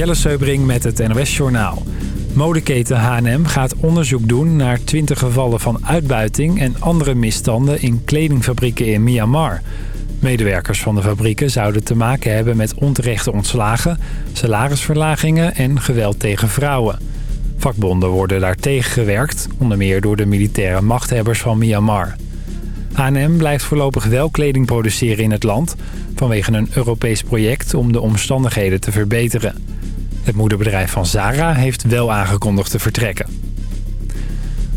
Jelle Seubring met het NOS Journaal. Modeketen H&M gaat onderzoek doen naar 20 gevallen van uitbuiting... en andere misstanden in kledingfabrieken in Myanmar. Medewerkers van de fabrieken zouden te maken hebben met onterechte ontslagen... salarisverlagingen en geweld tegen vrouwen. Vakbonden worden daar tegengewerkt, onder meer door de militaire machthebbers van Myanmar. H&M blijft voorlopig wel kleding produceren in het land... vanwege een Europees project om de omstandigheden te verbeteren. Het moederbedrijf van Zara heeft wel aangekondigd te vertrekken.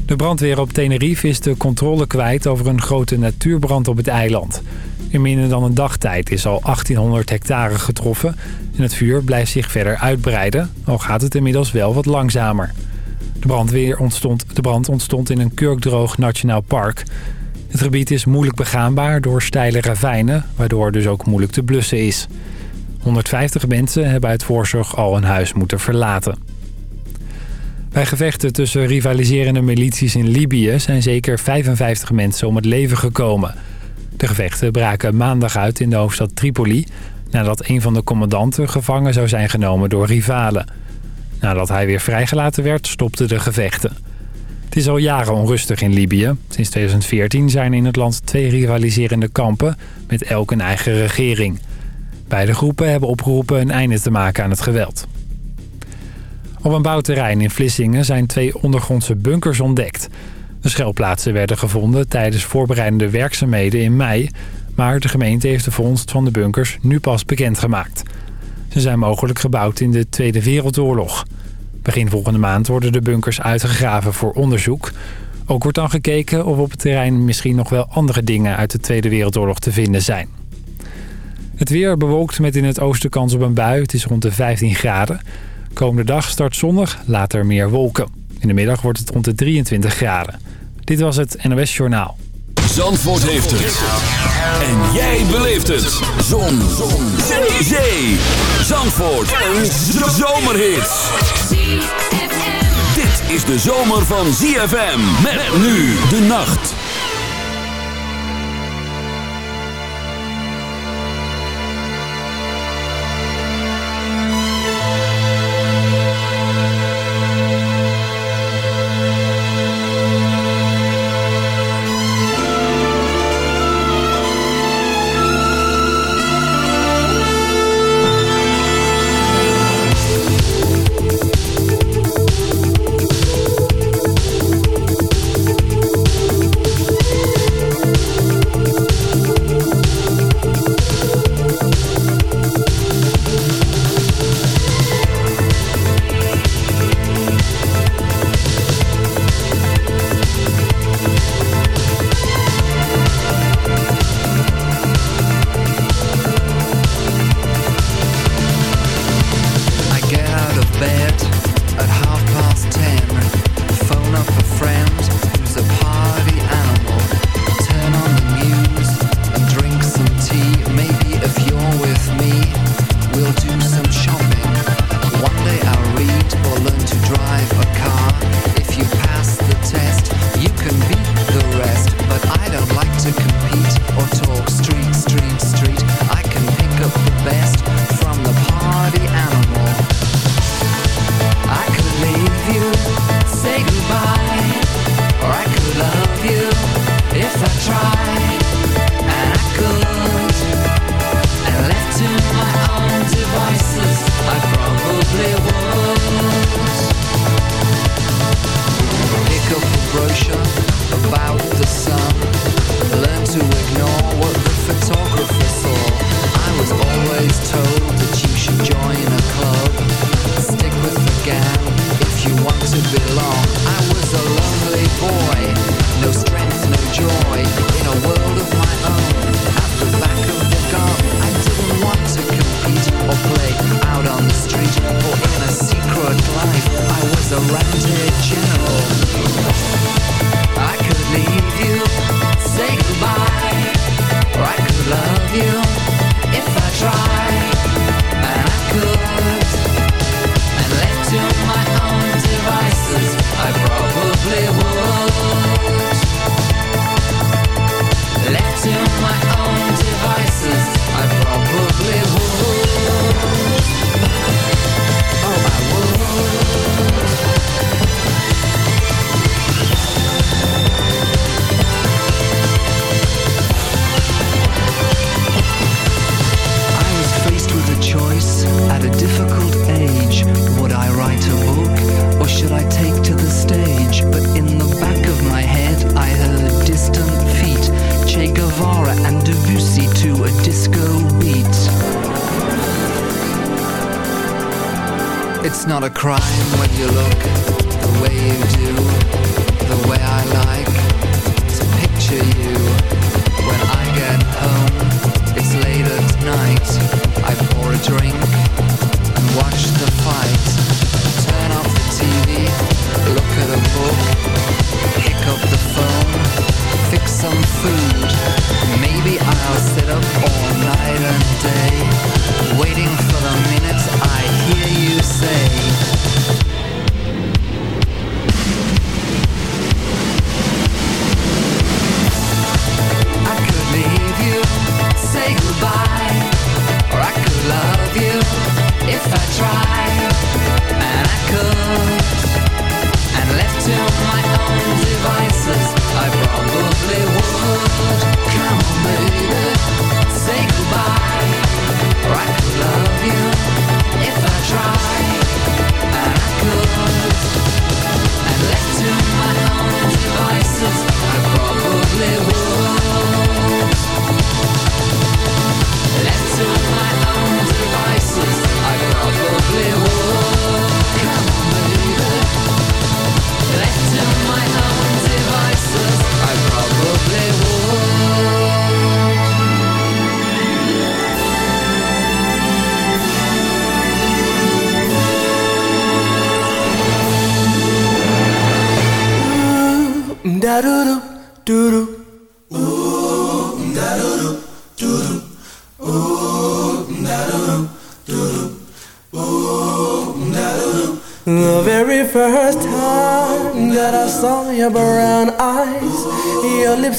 De brandweer op Tenerife is de controle kwijt over een grote natuurbrand op het eiland. In minder dan een dagtijd is al 1800 hectare getroffen... en het vuur blijft zich verder uitbreiden, al gaat het inmiddels wel wat langzamer. De, ontstond, de brand ontstond in een kurkdroog nationaal park. Het gebied is moeilijk begaanbaar door steile ravijnen... waardoor dus ook moeilijk te blussen is. 150 mensen hebben uit voorzorg al hun huis moeten verlaten. Bij gevechten tussen rivaliserende milities in Libië zijn zeker 55 mensen om het leven gekomen. De gevechten braken maandag uit in de hoofdstad Tripoli... nadat een van de commandanten gevangen zou zijn genomen door rivalen. Nadat hij weer vrijgelaten werd, stopten de gevechten. Het is al jaren onrustig in Libië. Sinds 2014 zijn in het land twee rivaliserende kampen... met elk een eigen regering... Beide groepen hebben opgeroepen een einde te maken aan het geweld. Op een bouwterrein in Vlissingen zijn twee ondergrondse bunkers ontdekt. De schuilplaatsen werden gevonden tijdens voorbereidende werkzaamheden in mei... maar de gemeente heeft de vondst van de bunkers nu pas bekendgemaakt. Ze zijn mogelijk gebouwd in de Tweede Wereldoorlog. Begin volgende maand worden de bunkers uitgegraven voor onderzoek. Ook wordt dan gekeken of op het terrein misschien nog wel andere dingen uit de Tweede Wereldoorlog te vinden zijn. Het weer bewolkt met in het oosten kans op een bui. Het is rond de 15 graden. Komende dag start zonnig, later meer wolken. In de middag wordt het rond de 23 graden. Dit was het NOS Journaal. Zandvoort heeft het. En jij beleeft het. Zon. Zon. Zee. Zee. Zandvoort. Een zomerhit. Dit is de zomer van ZFM. Met nu de nacht.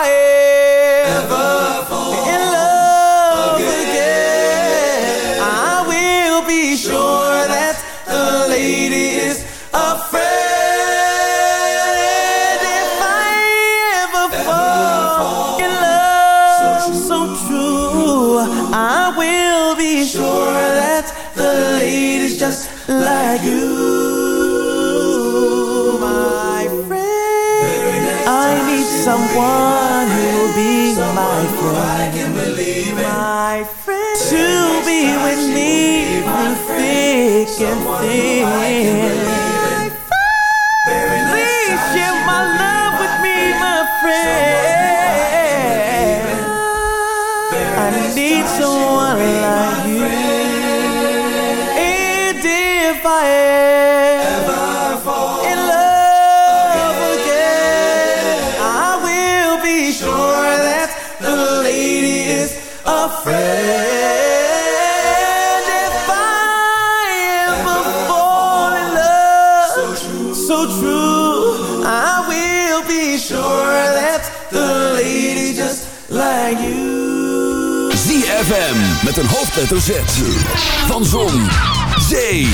aê. be Someone my friend. My friend. To be with me through thick and thin. een hoofdletter Z. Van Zon, Zee,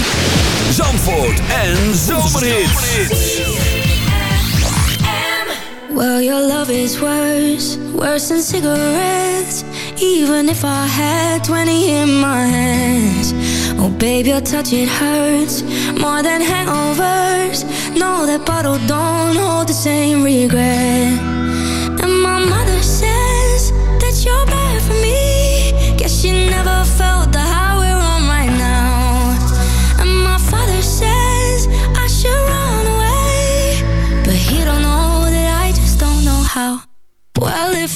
Zandvoort en Zomerhits. Well, your love is worse, worse than cigarettes. Even if I had 20 in my hands. Oh, baby, your touch, it hurts more than hangovers. Know that bottle don't hold the same regret.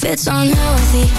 it's unhealthy.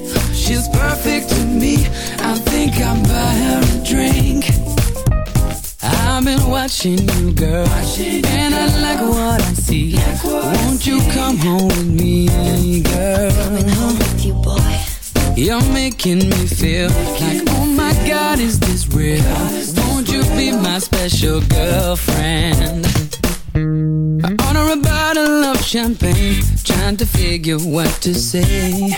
She's perfect to me. I think I'll buy her a drink. I've been watching you, girl, watching and I like what I see. Like what Won't you come home with me, girl? Coming home with you, boy. You're making me feel like, oh my God, is this real? Won't you be my special girlfriend? I order a bottle of champagne, trying to figure what to say.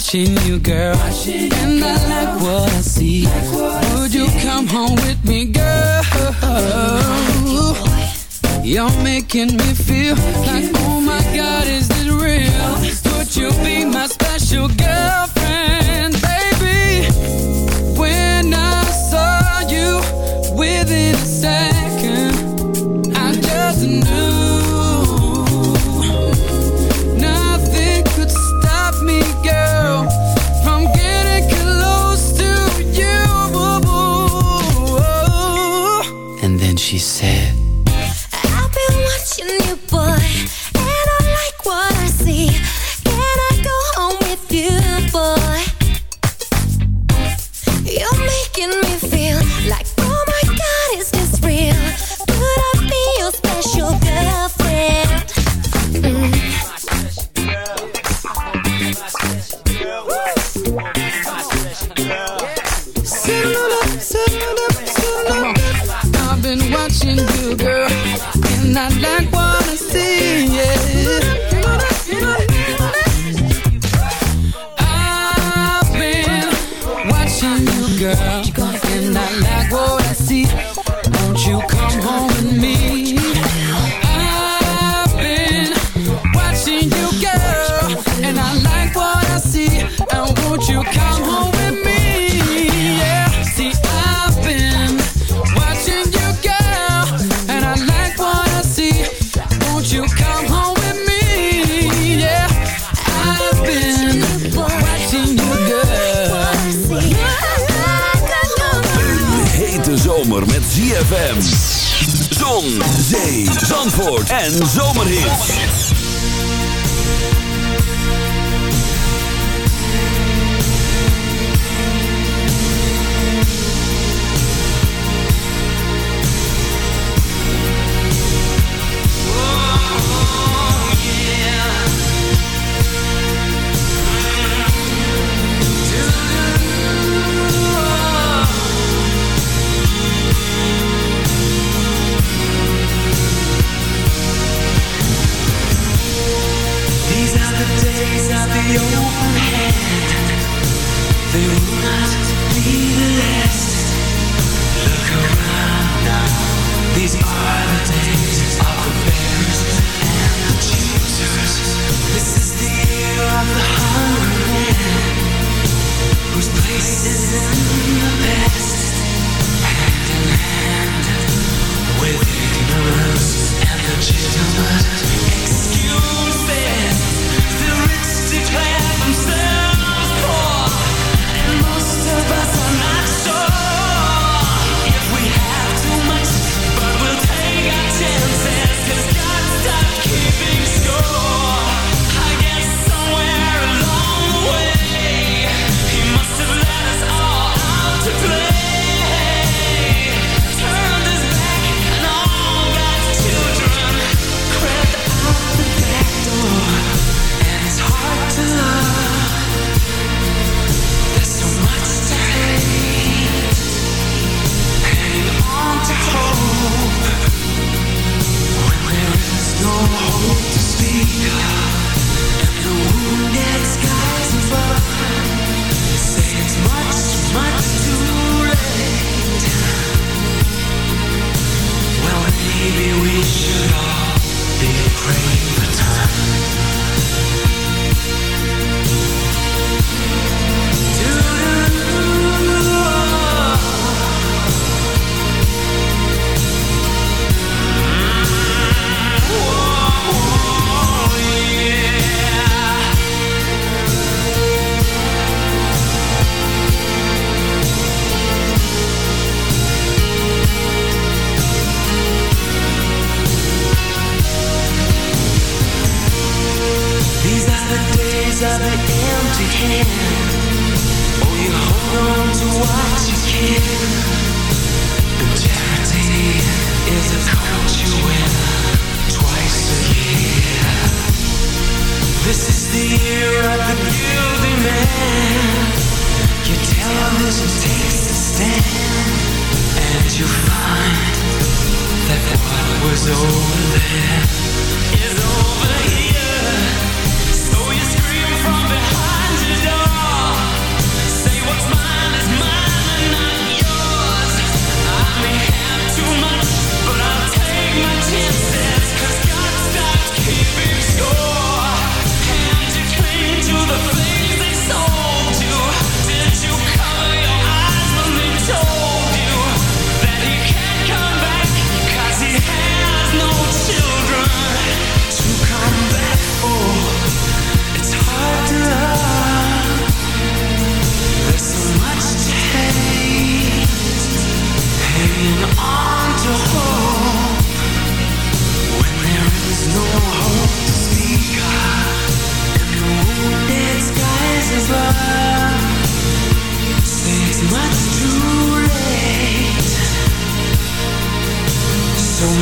Watching you, girl, and I like what I see. Would you come home with me, girl? You're making me feel like, oh my God, is this real? Would you be my special girlfriend,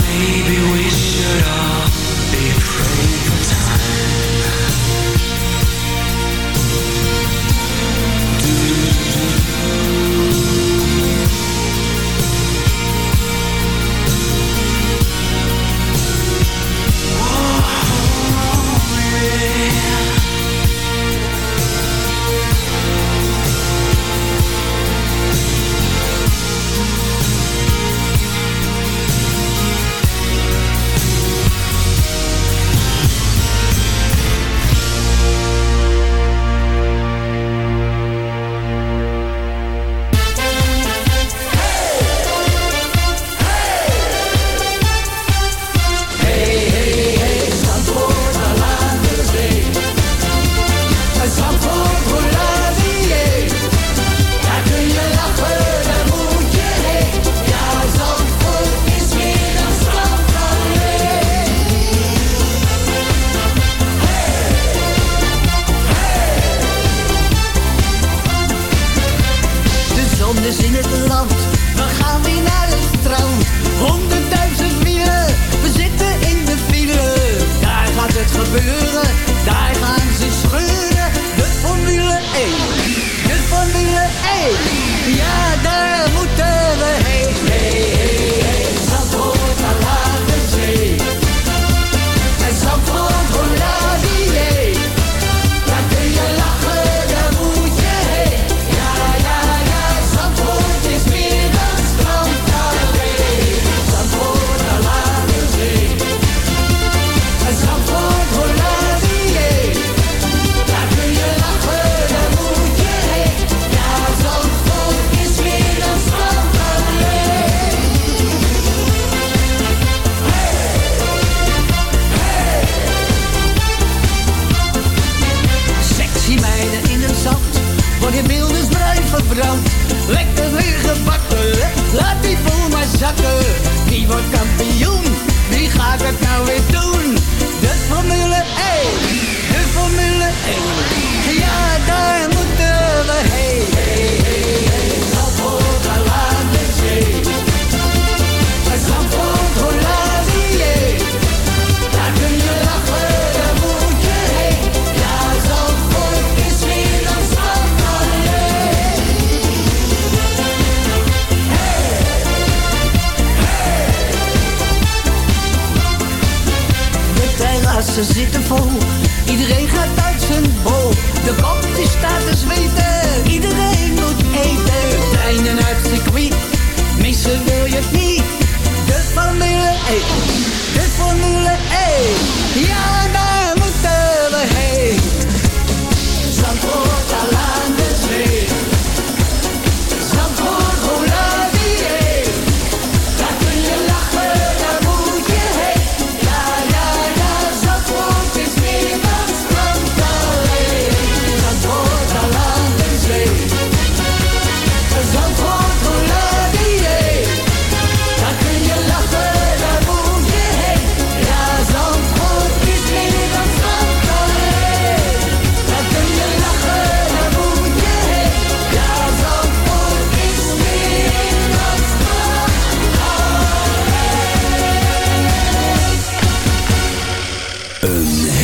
maybe we should all be praying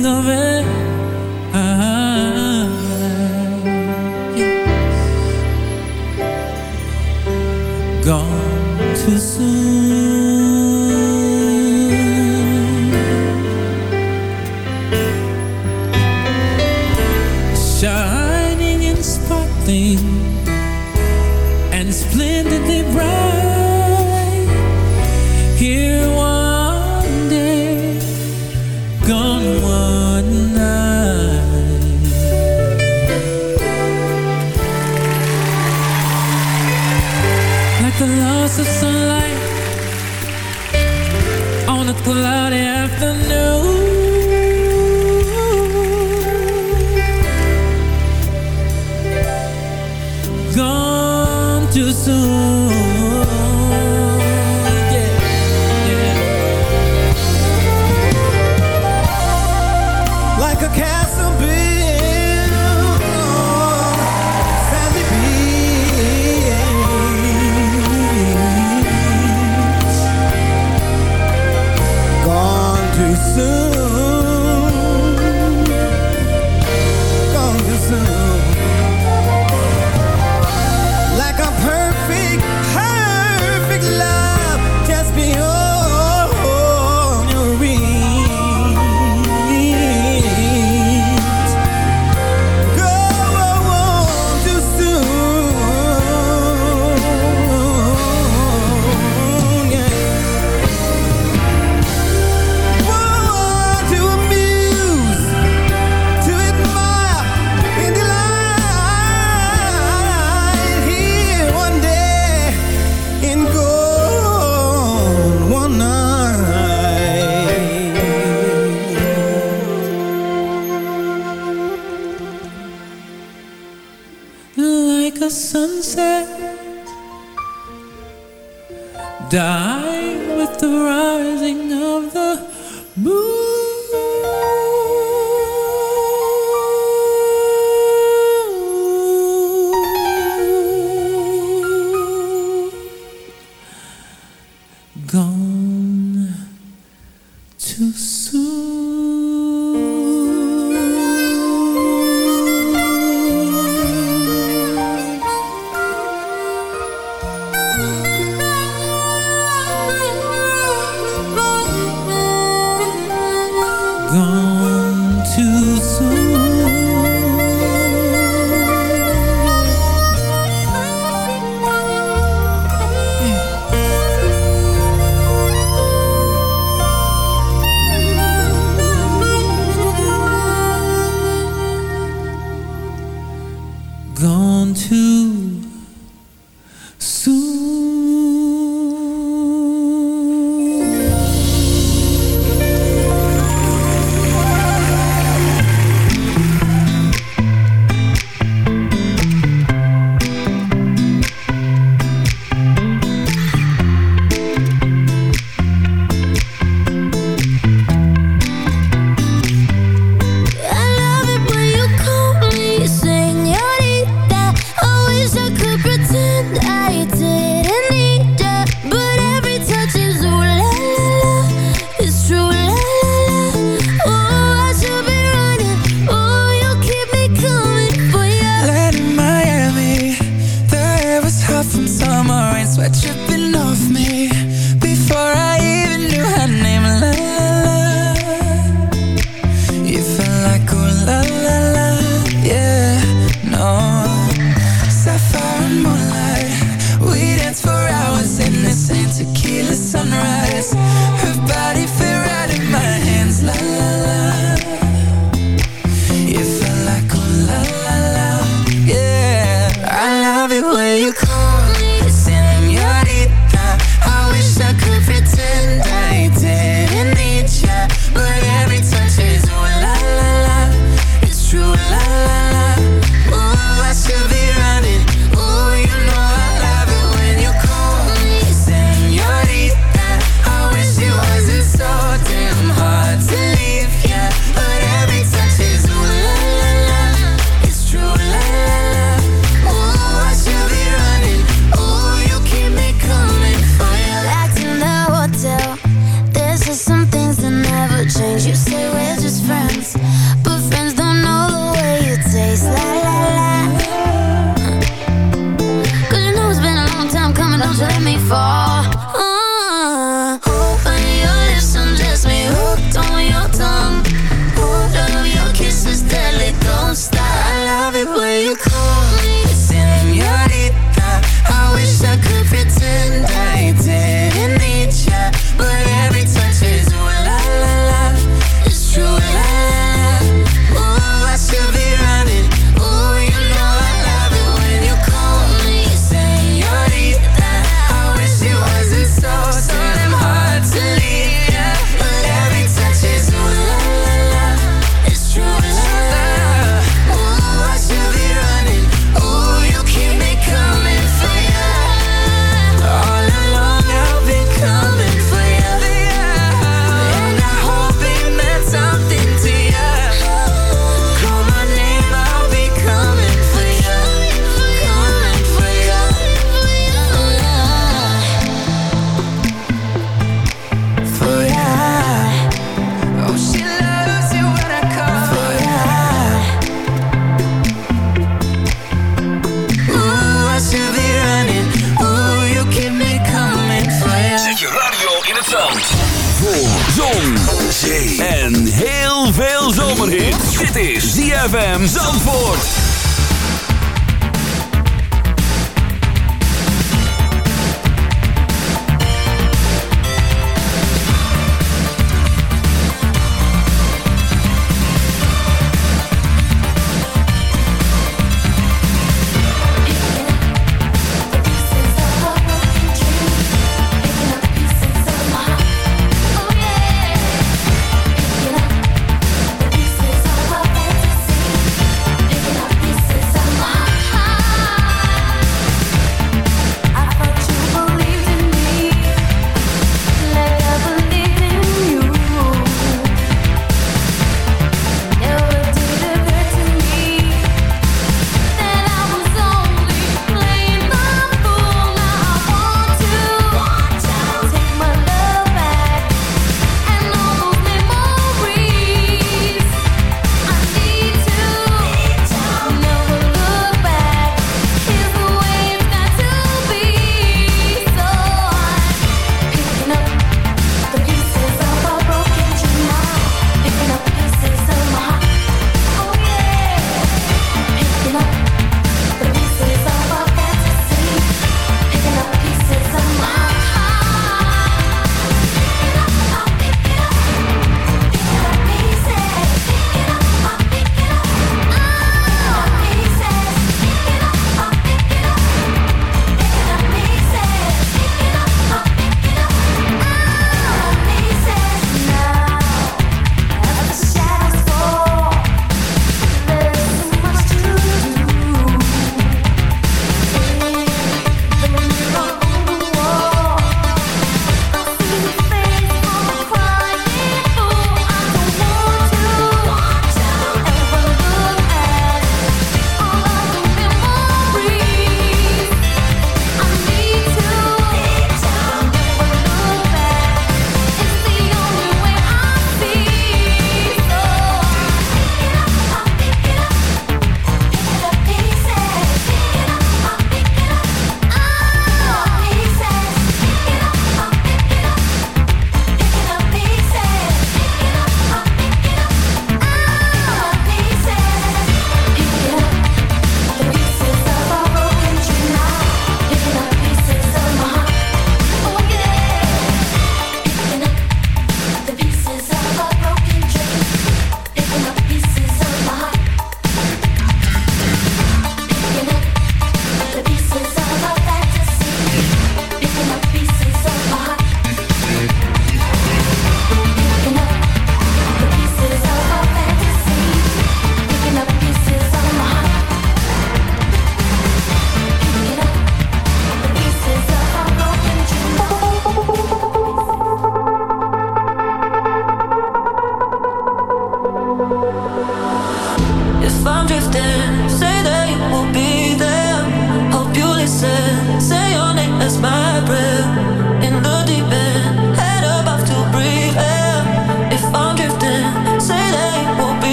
The of